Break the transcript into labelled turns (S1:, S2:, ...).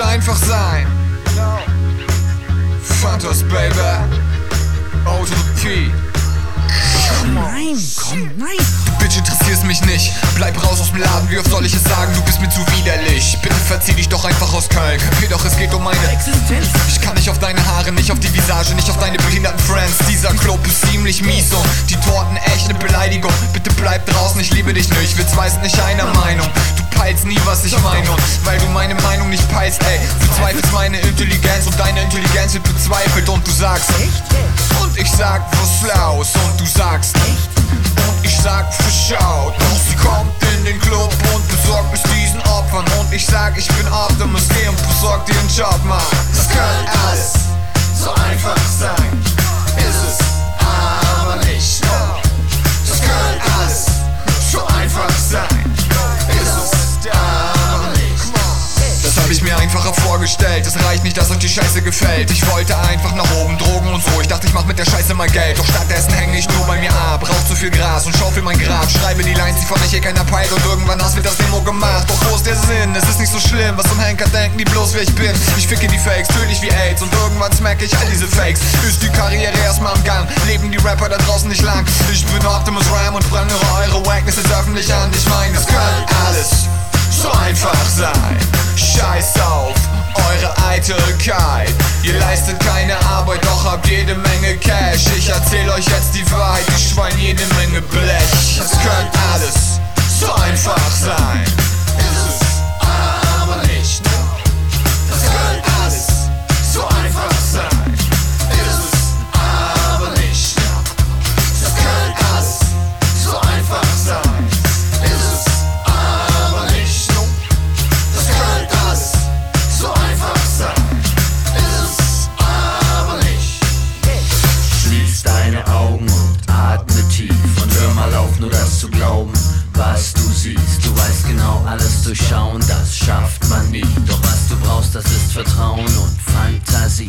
S1: einfach sein. Fantas, Baby. O to the.
S2: Nein, komm, nein.
S1: Bitch, interessierst mich nicht. Bleib raus aus dem Laden, wie oft soll ich es sagen? Du bist mir zu widerlich. Bitte verzieh dich doch einfach aus Köln. Kapier doch, es geht um meine
S2: Existenz.
S1: Ich kann nicht auf deine Haare, nicht auf die Visage, nicht auf deine behinderten Friends. Dieser Club ist ziemlich mies und die Torten echt ne Beleidigung. Bitte bleib draußen, ich liebe dich nicht. Wir zwei sind nicht einer Meinung. Du peilst nie, was ich meine. Und weil du meine Meinung nicht peilst, ey, du zweifelst meine Intelligenz und deine Intelligenz wird bezweifelt. Und du sagst, und ich sag was Flaus und du sagst, und ich sag verschaut. Und sie kommt in den Club und besorgt mich diesen Opfern. Und ich sag, ich bin Optimus, geh und besorg dir einen Job, Mann. Das kann alles vorgestellt. Es reicht nicht, dass euch die Scheiße gefällt. Ich wollte einfach nach oben, Drogen und so. Ich dachte, ich mach mit der Scheiße mal Geld. Doch stattdessen häng ich nur bei mir ab. Rauch zu viel Gras und schaufel mein Grab. Schreibe die Lines, die von euch hier keiner peilt. Und irgendwann hast wird das Demo gemacht. Doch wo ist der Sinn? Es ist nicht so schlimm. Was zum Henker denken die bloß, wer ich bin? Ich ficke die Fakes, tödlich wie AIDS. Und irgendwann smack ich all diese Fakes. Ist die Karriere erstmal im Gang. Leben die Rapper da draußen nicht lang. Ich bin Optimus Rhyme und prangere eure Wackness jetzt öffentlich an. Ich mein, das kann alles so einfach sein. Scheiß auf Eitelkeit. Ihr leistet keine Arbeit, doch habt jede Menge Cash. Ich erzähl euch jetzt die Wahrheit, ich schwein jede
S3: Augen und atme tief und hör mal auf, nur das zu glauben, was du siehst. Du weißt genau alles durchschauen, das schafft man nie. Doch was du brauchst, das ist Vertrauen und Fantasie.